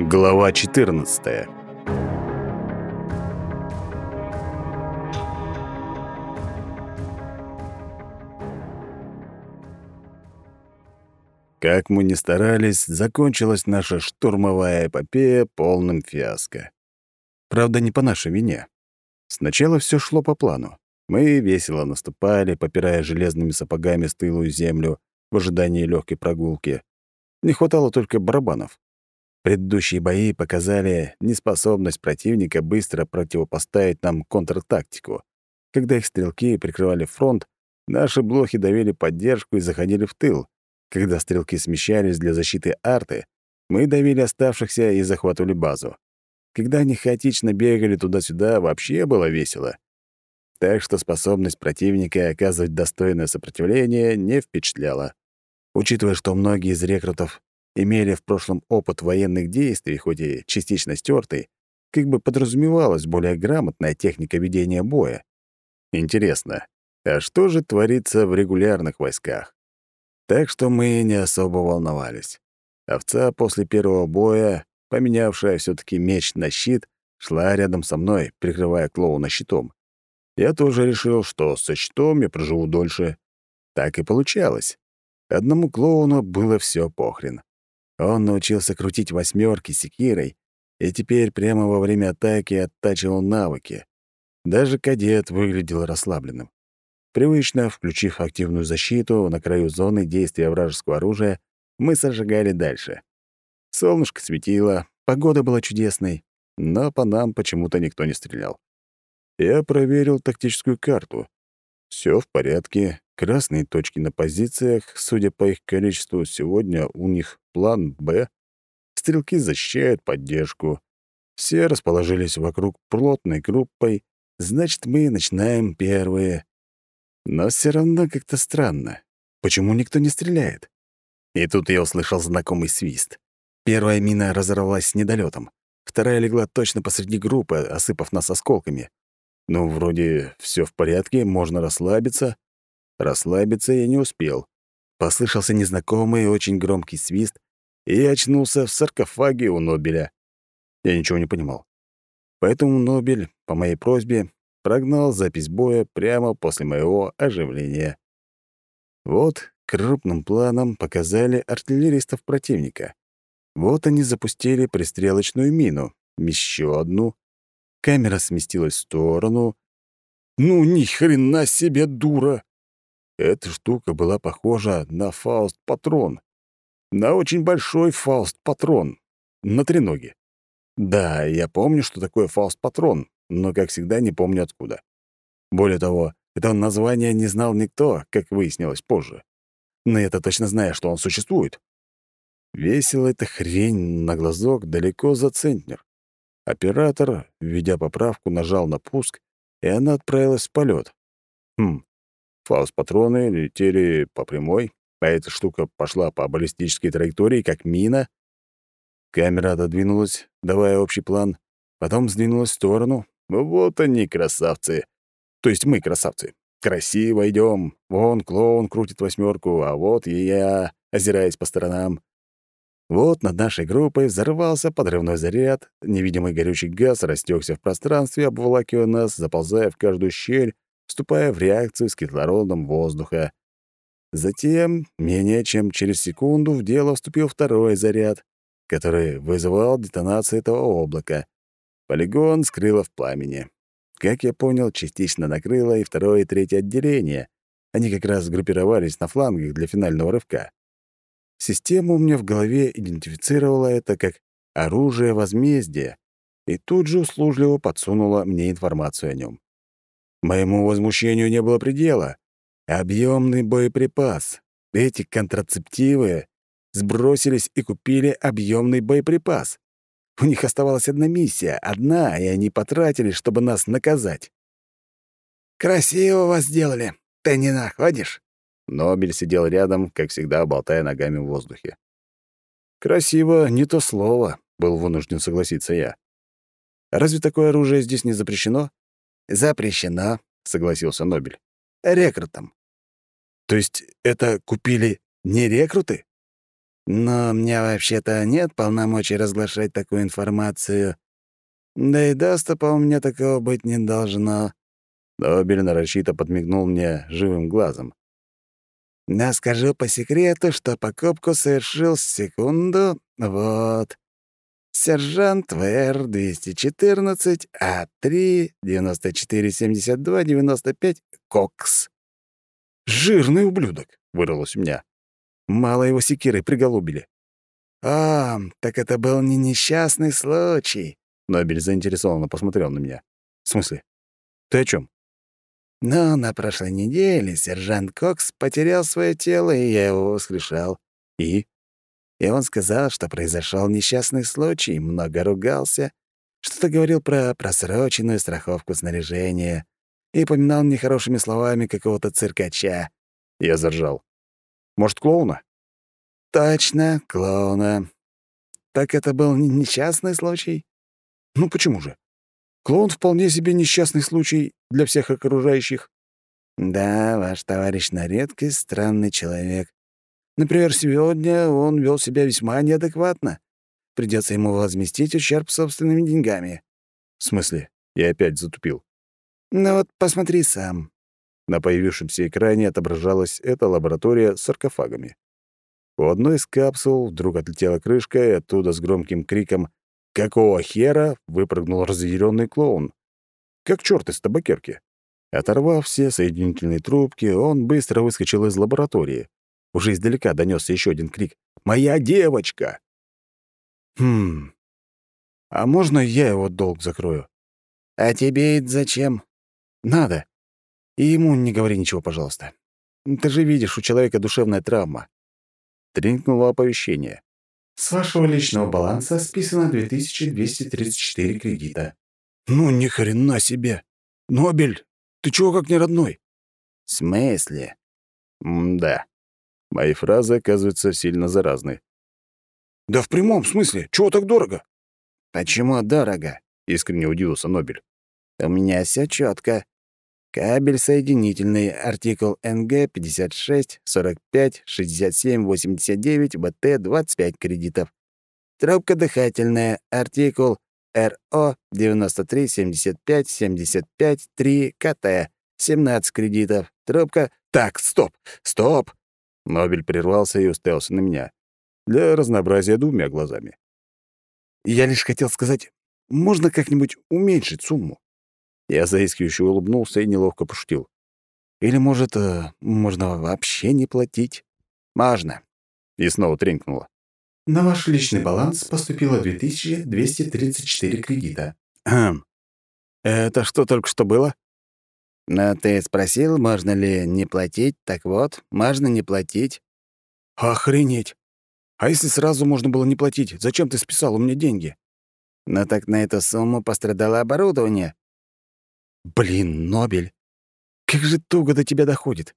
Глава 14. Как мы ни старались, закончилась наша штурмовая эпопея полным фиаско. Правда, не по нашей вине. Сначала все шло по плану. Мы весело наступали, попирая железными сапогами стылую землю в ожидании легкой прогулки. Не хватало только барабанов. Предыдущие бои показали неспособность противника быстро противопоставить нам контртактику. Когда их стрелки прикрывали фронт, наши блохи давили поддержку и заходили в тыл. Когда стрелки смещались для защиты арты, мы давили оставшихся и захватывали базу. Когда они хаотично бегали туда-сюда, вообще было весело. Так что способность противника оказывать достойное сопротивление не впечатляла. Учитывая, что многие из рекрутов имели в прошлом опыт военных действий, хоть и частично стертый, как бы подразумевалась более грамотная техника ведения боя. Интересно, а что же творится в регулярных войсках? Так что мы не особо волновались. Овца после первого боя, поменявшая все таки меч на щит, шла рядом со мной, прикрывая клоуна щитом. Я тоже решил, что со щитом я проживу дольше. Так и получалось. Одному клоуну было все похрен. Он научился крутить восьмерки секирой и теперь прямо во время атаки оттачивал навыки. Даже кадет выглядел расслабленным. Привычно, включив активную защиту на краю зоны действия вражеского оружия, мы сожигали дальше. Солнышко светило, погода была чудесной, но по нам почему-то никто не стрелял. Я проверил тактическую карту. Все в порядке, Красные точки на позициях, судя по их количеству, сегодня у них план «Б». Стрелки защищают поддержку. Все расположились вокруг плотной группой, значит, мы начинаем первые. Но все равно как-то странно. Почему никто не стреляет? И тут я услышал знакомый свист. Первая мина разорвалась с недолетом. Вторая легла точно посреди группы, осыпав нас осколками. Ну, вроде все в порядке, можно расслабиться. Расслабиться я не успел. Послышался незнакомый очень громкий свист, и я очнулся в саркофаге у Нобеля. Я ничего не понимал. Поэтому Нобель, по моей просьбе, прогнал запись боя прямо после моего оживления. Вот крупным планом показали артиллеристов противника. Вот они запустили пристрелочную мину, еще одну. Камера сместилась в сторону. «Ну, ни хрена себе, дура!» Эта штука была похожа на фауст-патрон. На очень большой фауст-патрон. На треноге. Да, я помню, что такое фауст-патрон, но, как всегда, не помню откуда. Более того, это название не знал никто, как выяснилось позже. Но я-то точно знаю, что он существует. Весила эта хрень на глазок далеко за центнер. Оператор, введя поправку, нажал на пуск, и она отправилась в полет. Хм, Фаус-патроны летели по прямой, а эта штука пошла по баллистической траектории, как мина. Камера отодвинулась, давая общий план, потом сдвинулась в сторону. Вот они, красавцы. То есть мы красавцы. Красиво идем. Вон клоун крутит восьмерку, а вот и я, озираясь по сторонам. Вот над нашей группой взорвался подрывной заряд, невидимый горючий газ растекся в пространстве, обволакивая нас, заползая в каждую щель, вступая в реакцию с кислородом воздуха. Затем, менее чем через секунду, в дело вступил второй заряд, который вызывал детонацию этого облака. Полигон скрыло в пламени. Как я понял, частично накрыло и второе и третье отделение. Они как раз группировались на флангах для финального рывка. Система у меня в голове идентифицировала это как оружие возмездия и тут же услужливо подсунула мне информацию о нем. Моему возмущению не было предела. Объемный боеприпас. Эти контрацептивы сбросились и купили объемный боеприпас. У них оставалась одна миссия, одна, и они потратили, чтобы нас наказать. «Красиво вас сделали. Ты не находишь?» Нобель сидел рядом, как всегда, болтая ногами в воздухе. «Красиво — не то слово», — был вынужден согласиться я. «Разве такое оружие здесь не запрещено?» «Запрещено», — согласился Нобель. «Рекрутам». «То есть это купили не рекруты?» Но у меня вообще-то нет полномочий разглашать такую информацию. Да и доступа у меня такого быть не должно. Добель нарочито подмигнул мне живым глазом. Да скажу по секрету, что покупку совершил с секунду. Вот. Сержант ВР 214 А3 94 72 95 Кокс. Жирный ублюдок, вырвалось у меня. Мало его секирой приголубили. «А, так это был не несчастный случай», — Нобель заинтересованно посмотрел на меня. «В смысле? Ты о чем? «Ну, на прошлой неделе сержант Кокс потерял свое тело, и я его воскрешал. И?» И он сказал, что произошел несчастный случай, много ругался, что-то говорил про просроченную страховку снаряжения и поминал нехорошими словами какого-то циркача. Я заржал. «Может, клоуна?» «Точно, клоуна. Так это был несчастный случай?» «Ну почему же? Клоун вполне себе несчастный случай для всех окружающих». «Да, ваш товарищ на редкость странный человек. Например, сегодня он вел себя весьма неадекватно. Придется ему возместить ущерб собственными деньгами. В смысле? Я опять затупил. Ну вот посмотри сам. На появившемся экране отображалась эта лаборатория с саркофагами. У одной из капсул вдруг отлетела крышка, и оттуда с громким криком «Какого хера?» выпрыгнул разъяренный клоун. Как черт из табакерки. Оторвав все соединительные трубки, он быстро выскочил из лаборатории. Уже издалека донесся еще один крик. «Моя девочка!» «Хм... А можно я его долг закрою?» «А тебе это зачем?» «Надо. И ему не говори ничего, пожалуйста. Ты же видишь, у человека душевная травма». Тренькнуло оповещение. «С вашего личного баланса списано 2234 кредита». «Ну, ни хрена себе! Нобель, ты чего как не родной?» «В смысле?» «М-да. Мои фразы, оказываются, сильно заразны. «Да в прямом смысле. Чего так дорого?» «Почему дорого?» — искренне удивился Нобель. «У меня все четко. Кабель соединительный, артикул НГ 56 45 67 89 БТ 25 кредитов. Трубка дыхательная, артикул РО 93 75 75 3 КТ 17 кредитов. Трубка... Так, стоп, стоп! Нобель прервался и уставился на меня. Для разнообразия двумя глазами. Я лишь хотел сказать, можно как-нибудь уменьшить сумму? Я заискивающе улыбнулся и неловко пошутил. Или, может, э, можно вообще не платить? Можно. И снова тренькнуло. На ваш личный баланс поступило 2234 кредита. Хм. Это что только что было? Но ты спросил, можно ли не платить, так вот, можно не платить. Охренеть! А если сразу можно было не платить, зачем ты списал у меня деньги? Ну так на эту сумму пострадало оборудование. Блин, Нобель, как же туго до тебя доходит.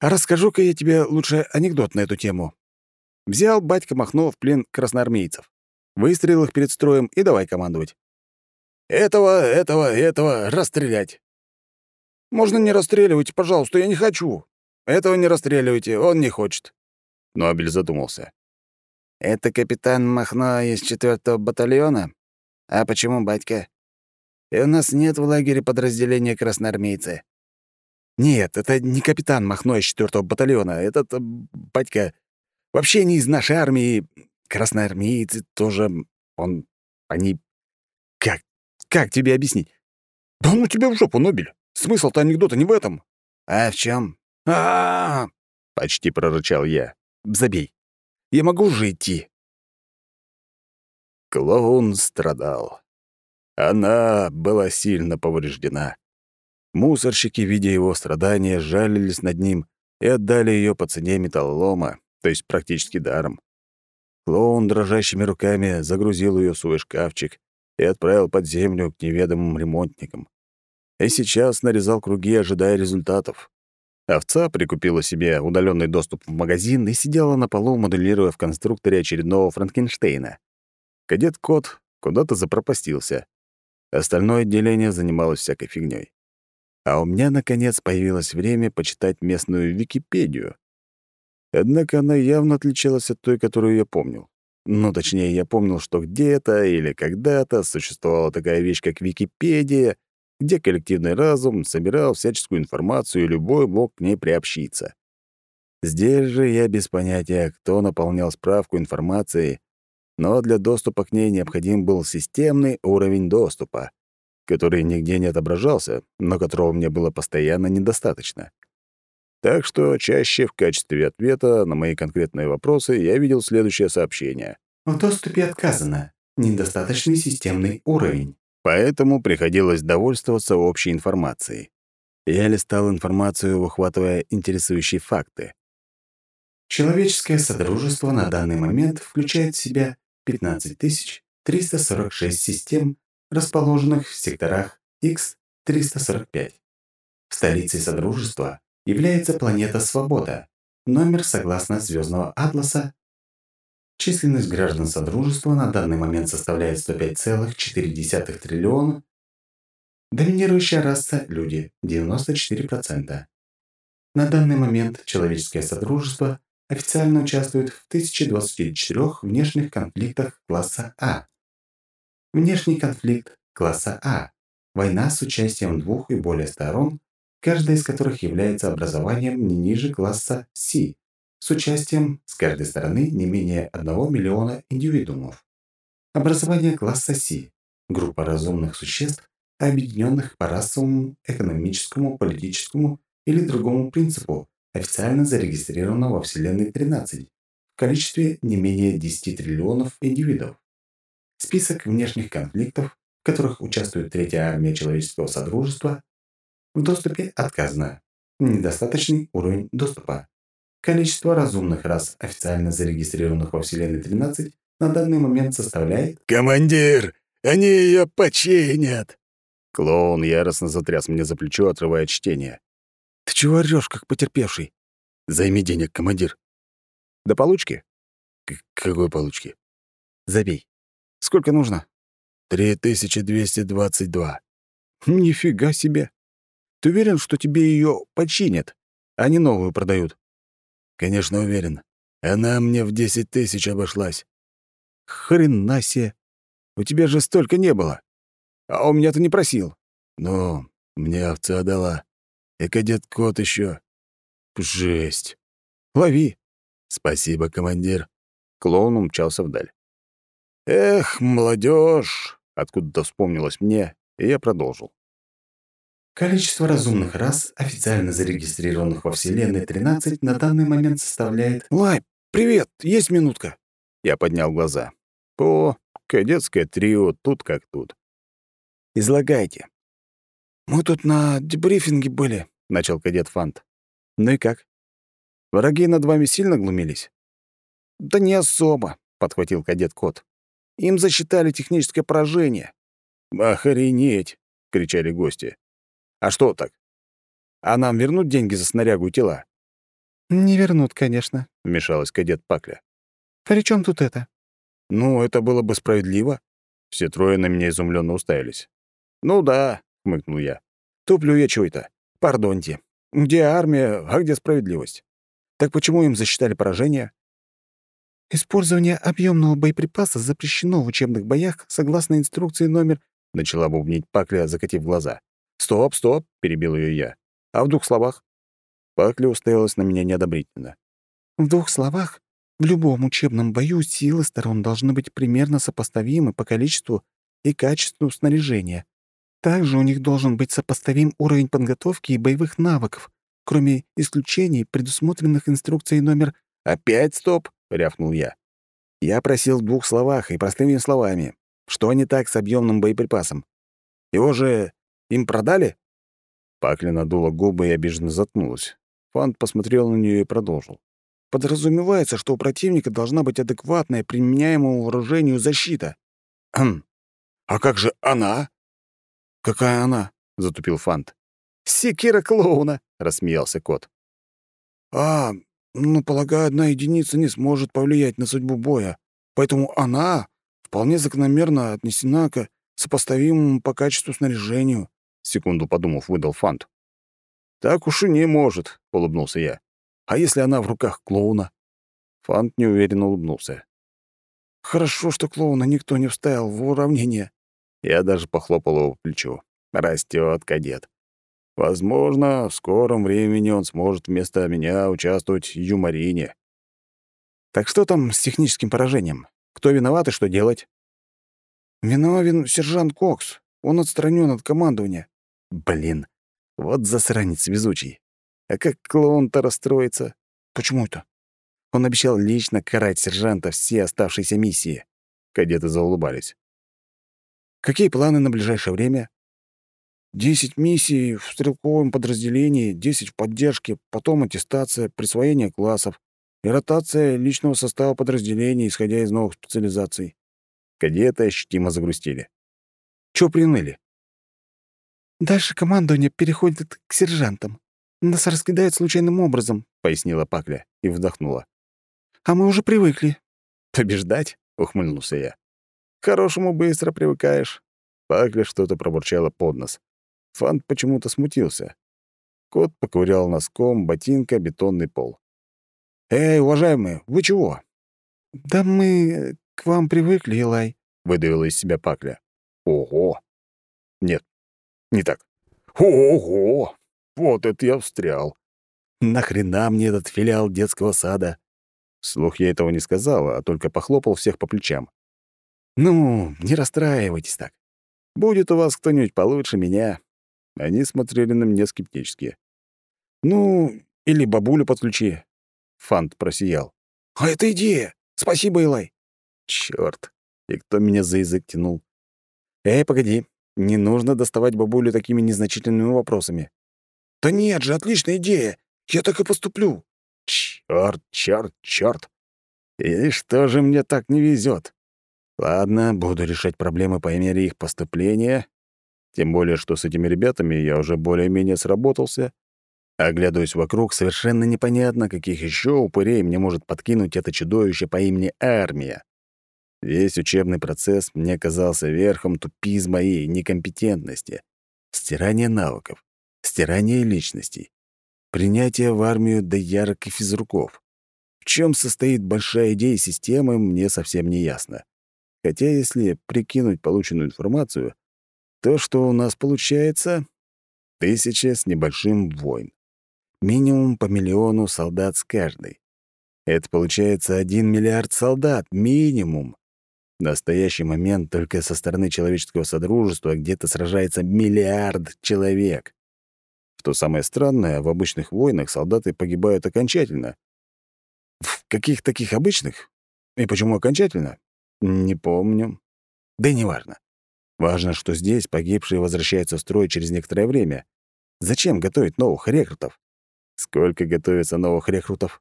А расскажу-ка я тебе лучше анекдот на эту тему. Взял батька Махно в плен красноармейцев, выстрелил их перед строем и давай командовать. «Этого, этого, этого расстрелять!» Можно не расстреливайте, пожалуйста, я не хочу. Этого не расстреливайте, он не хочет. Нобель задумался. Это капитан Махно из четвертого батальона? А почему батька? И у нас нет в лагере подразделения красноармейцы. Нет, это не капитан Махно из четвертого батальона. Этот э, батька вообще не из нашей армии. Красноармейцы тоже... Он... Они... Как? Как тебе объяснить? Да ну тебе в жопу, Нобель. Смысл-то анекдота не в этом. А в чем? -а, -а, почти прорычал я. Забей. Я могу уже идти. Клоун страдал. Она была сильно повреждена. Мусорщики, видя его страдания, жалились над ним и отдали ее по цене металлолома, то есть практически даром. Клоун дрожащими руками загрузил ее в свой шкафчик и отправил под землю к неведомым ремонтникам и сейчас нарезал круги, ожидая результатов. Овца прикупила себе удаленный доступ в магазин и сидела на полу, моделируя в конструкторе очередного Франкенштейна. Кадет-кот куда-то запропастился. Остальное отделение занималось всякой фигней. А у меня, наконец, появилось время почитать местную Википедию. Однако она явно отличалась от той, которую я помнил. Ну, точнее, я помнил, что где-то или когда-то существовала такая вещь, как Википедия, где коллективный разум собирал всяческую информацию, и любой мог к ней приобщиться. Здесь же я без понятия, кто наполнял справку информацией, но для доступа к ней необходим был системный уровень доступа, который нигде не отображался, но которого мне было постоянно недостаточно. Так что чаще в качестве ответа на мои конкретные вопросы я видел следующее сообщение. В доступе отказано. Недостаточный системный уровень. Поэтому приходилось довольствоваться общей информацией. Я листал информацию, выхватывая интересующие факты. Человеческое содружество на данный момент включает в себя 15346 систем, расположенных в секторах X-345. Столицей Содружества является планета Свобода. Номер, согласно Звездного атласа, численность граждан Содружества на данный момент составляет 105,4 триллиона. Доминирующая раса – люди – 94%. На данный момент человеческое Содружество официально участвует в 1024 внешних конфликтах класса А. Внешний конфликт класса А – война с участием двух и более сторон, каждая из которых является образованием не ниже класса С, с участием с каждой стороны не менее 1 миллиона индивидуумов. Образование класса С – группа разумных существ, объединенных по расовому, экономическому, политическому или другому принципу, официально зарегистрировано во Вселенной 13 в количестве не менее 10 триллионов индивидов. Список внешних конфликтов, в которых участвует Третья армия человеческого содружества, в доступе отказано. Недостаточный уровень доступа. Количество разумных рас, официально зарегистрированных во Вселенной 13, на данный момент составляет... «Командир, они ее починят!» Клоун яростно затряс мне за плечо, отрывая чтение. «Ты чего орёшь, как потерпевший?» «Займи денег, командир». «До получки?» К «Какой получки?» «Забей. Сколько нужно?» «Три тысячи двести двадцать два». «Нифига себе! Ты уверен, что тебе ее починят, а не новую продают?» «Конечно уверен. Она мне в десять тысяч обошлась». «Хрена себе! У тебя же столько не было. А у меня ты не просил». «Ну, мне овца дала. И кадет-кот еще. Жесть. Лови. Спасибо, командир. Клоун умчался вдаль. Эх, молодежь! Откуда-то вспомнилось мне, и я продолжил. Количество разумных рас, официально зарегистрированных во Вселенной 13, на данный момент составляет... Лай, привет! Есть минутка? Я поднял глаза. О, кадетское трио тут как тут. Излагайте. «Мы тут на дебрифинге были», — начал кадет Фант. «Ну и как? Враги над вами сильно глумились?» «Да не особо», — подхватил кадет Кот. «Им засчитали техническое поражение». «Охренеть!» — кричали гости. «А что так? А нам вернут деньги за снарягу и тела?» «Не вернут, конечно», — вмешалась кадет Пакля. «При чем тут это?» «Ну, это было бы справедливо». Все трое на меня изумленно уставились. «Ну да, — хмыкнул я. «Туплю я чё-то. Пардоньте. Где армия, а где справедливость? Так почему им засчитали поражение?» «Использование объемного боеприпаса запрещено в учебных боях согласно инструкции номер...» — начала бубнить Пакля, закатив глаза. «Стоп, стоп!» — перебил ее я. «А в двух словах?» Пакля уставилась на меня неодобрительно. «В двух словах? В любом учебном бою силы сторон должны быть примерно сопоставимы по количеству и качеству снаряжения. Также у них должен быть сопоставим уровень подготовки и боевых навыков, кроме исключений, предусмотренных инструкцией номер «Опять стоп!» — рявкнул я. Я просил в двух словах и простыми словами. Что не так с объемным боеприпасом? Его же им продали? Пакля надула губы и обиженно заткнулась. Фант посмотрел на нее и продолжил. Подразумевается, что у противника должна быть адекватная применяемому вооружению защита. Хм. А как же она? «Какая она?» — затупил Фант. «Секира клоуна!» — рассмеялся кот. «А, ну, полагаю, одна единица не сможет повлиять на судьбу боя, поэтому она вполне закономерно отнесена к сопоставимому по качеству снаряжению», — секунду подумав, выдал Фант. «Так уж и не может», — улыбнулся я. А если она в руках клоуна? Фант неуверенно улыбнулся. Хорошо, что клоуна никто не вставил в уравнение. Я даже похлопал его по плечу. Растет кадет. Возможно, в скором времени он сможет вместо меня участвовать в юморине. Так что там с техническим поражением? Кто виноват и что делать? Виновен сержант Кокс. Он отстранен от командования. Блин, вот засранец везучий. А как клоун-то расстроится? Почему это? Он обещал лично карать сержанта все оставшиеся миссии. Кадеты заулыбались. Какие планы на ближайшее время? Десять миссий в стрелковом подразделении, десять в поддержке, потом аттестация, присвоение классов и ротация личного состава подразделений, исходя из новых специализаций. Кадеты ощутимо загрустили. Чего приныли? «Дальше командование переходит к сержантам. Нас раскидают случайным образом», — пояснила Пакля и вздохнула. «А мы уже привыкли». «Побеждать?» — ухмыльнулся я. «К хорошему быстро привыкаешь». Пакля что-то пробурчала под нос. Фант почему-то смутился. Кот поковырял носком ботинка бетонный пол. «Эй, уважаемые, вы чего?» «Да мы к вам привыкли, Илай», — выдавила из себя Пакля. «Ого!» «Нет, не так. Ого! Вот это я встрял. Нахрена мне этот филиал детского сада? Слух я этого не сказал, а только похлопал всех по плечам. Ну, не расстраивайтесь так. Будет у вас кто-нибудь получше меня. Они смотрели на меня скептически. Ну, или бабулю подключи. Фант просиял. А это идея! Спасибо, Илай. Чёрт. И кто меня за язык тянул? Эй, погоди. Не нужно доставать бабулю такими незначительными вопросами. «Да нет же, отличная идея! Я так и поступлю!» Чёрт, чёрт, чёрт! И что же мне так не везет? Ладно, буду решать проблемы по мере их поступления. Тем более, что с этими ребятами я уже более-менее сработался. Оглядываясь вокруг, совершенно непонятно, каких еще упырей мне может подкинуть это чудовище по имени Армия. Весь учебный процесс мне казался верхом тупизма и некомпетентности, стирание навыков, стирание личностей, принятие в армию доярок и физруков. В чем состоит большая идея системы, мне совсем не ясно. Хотя если прикинуть полученную информацию, то, что у нас получается, тысяча с небольшим войн. Минимум по миллиону солдат с каждой. Это получается один миллиард солдат, минимум. В настоящий момент только со стороны человеческого содружества где-то сражается миллиард человек. Что самое странное, в обычных войнах солдаты погибают окончательно. В каких таких обычных? И почему окончательно? Не помню. Да и неважно. Важно, что здесь погибшие возвращаются в строй через некоторое время. Зачем готовить новых рекрутов? Сколько готовится новых рекрутов?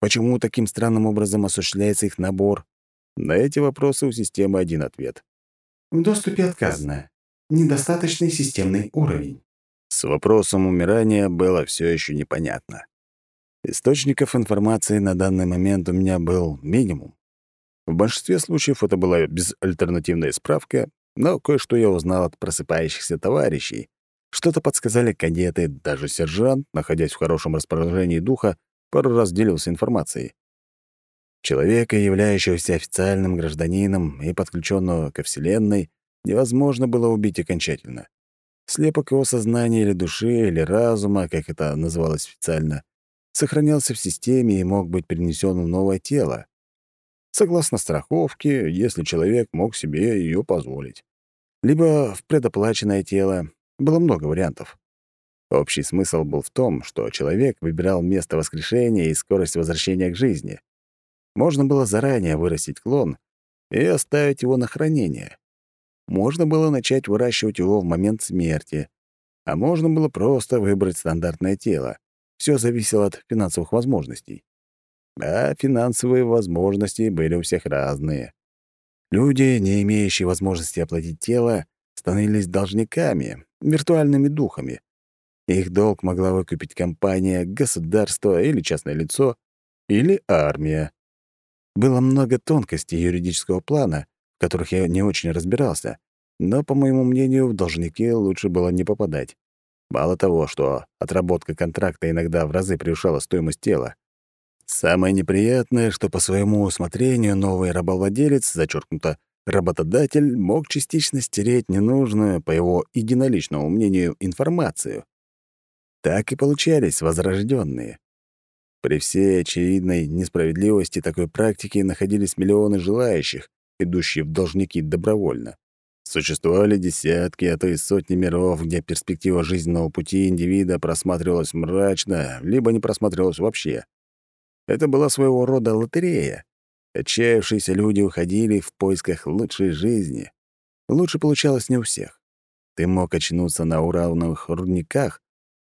Почему таким странным образом осуществляется их набор? На эти вопросы у системы один ответ. В доступе отказано. Недостаточный системный уровень. С вопросом умирания было все еще непонятно. Источников информации на данный момент у меня был минимум. В большинстве случаев это была безальтернативная справка, но кое-что я узнал от просыпающихся товарищей. Что-то подсказали кадеты, даже сержант, находясь в хорошем расположении духа, пару раз делился информацией. Человека, являющегося официальным гражданином и подключенного ко Вселенной, невозможно было убить окончательно. Слепок его сознания или души, или разума, как это называлось официально, сохранялся в системе и мог быть перенесен в новое тело. Согласно страховке, если человек мог себе ее позволить. Либо в предоплаченное тело. Было много вариантов. Общий смысл был в том, что человек выбирал место воскрешения и скорость возвращения к жизни. Можно было заранее вырастить клон и оставить его на хранение. Можно было начать выращивать его в момент смерти, а можно было просто выбрать стандартное тело. Все зависело от финансовых возможностей. А финансовые возможности были у всех разные. Люди, не имеющие возможности оплатить тело, становились должниками, виртуальными духами. Их долг могла выкупить компания, государство или частное лицо, или армия. Было много тонкостей юридического плана, в которых я не очень разбирался, но, по моему мнению, в должники лучше было не попадать. Мало того, что отработка контракта иногда в разы превышала стоимость тела, Самое неприятное, что по своему усмотрению новый рабовладелец, зачеркнуто, работодатель, мог частично стереть ненужную, по его единоличному мнению, информацию. Так и получались возрожденные. При всей очевидной несправедливости такой практики находились миллионы желающих, идущие в должники добровольно. Существовали десятки, а то и сотни миров, где перспектива жизненного пути индивида просматривалась мрачно, либо не просматривалась вообще. Это была своего рода лотерея. Отчаявшиеся люди уходили в поисках лучшей жизни. Лучше получалось не у всех. Ты мог очнуться на уравновых рудниках,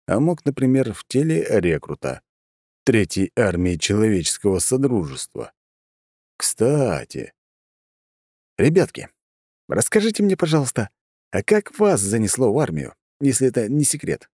а мог, например, в теле рекрута. Третьей армии человеческого содружества. Кстати, ребятки, расскажите мне, пожалуйста, а как вас занесло в армию, если это не секрет?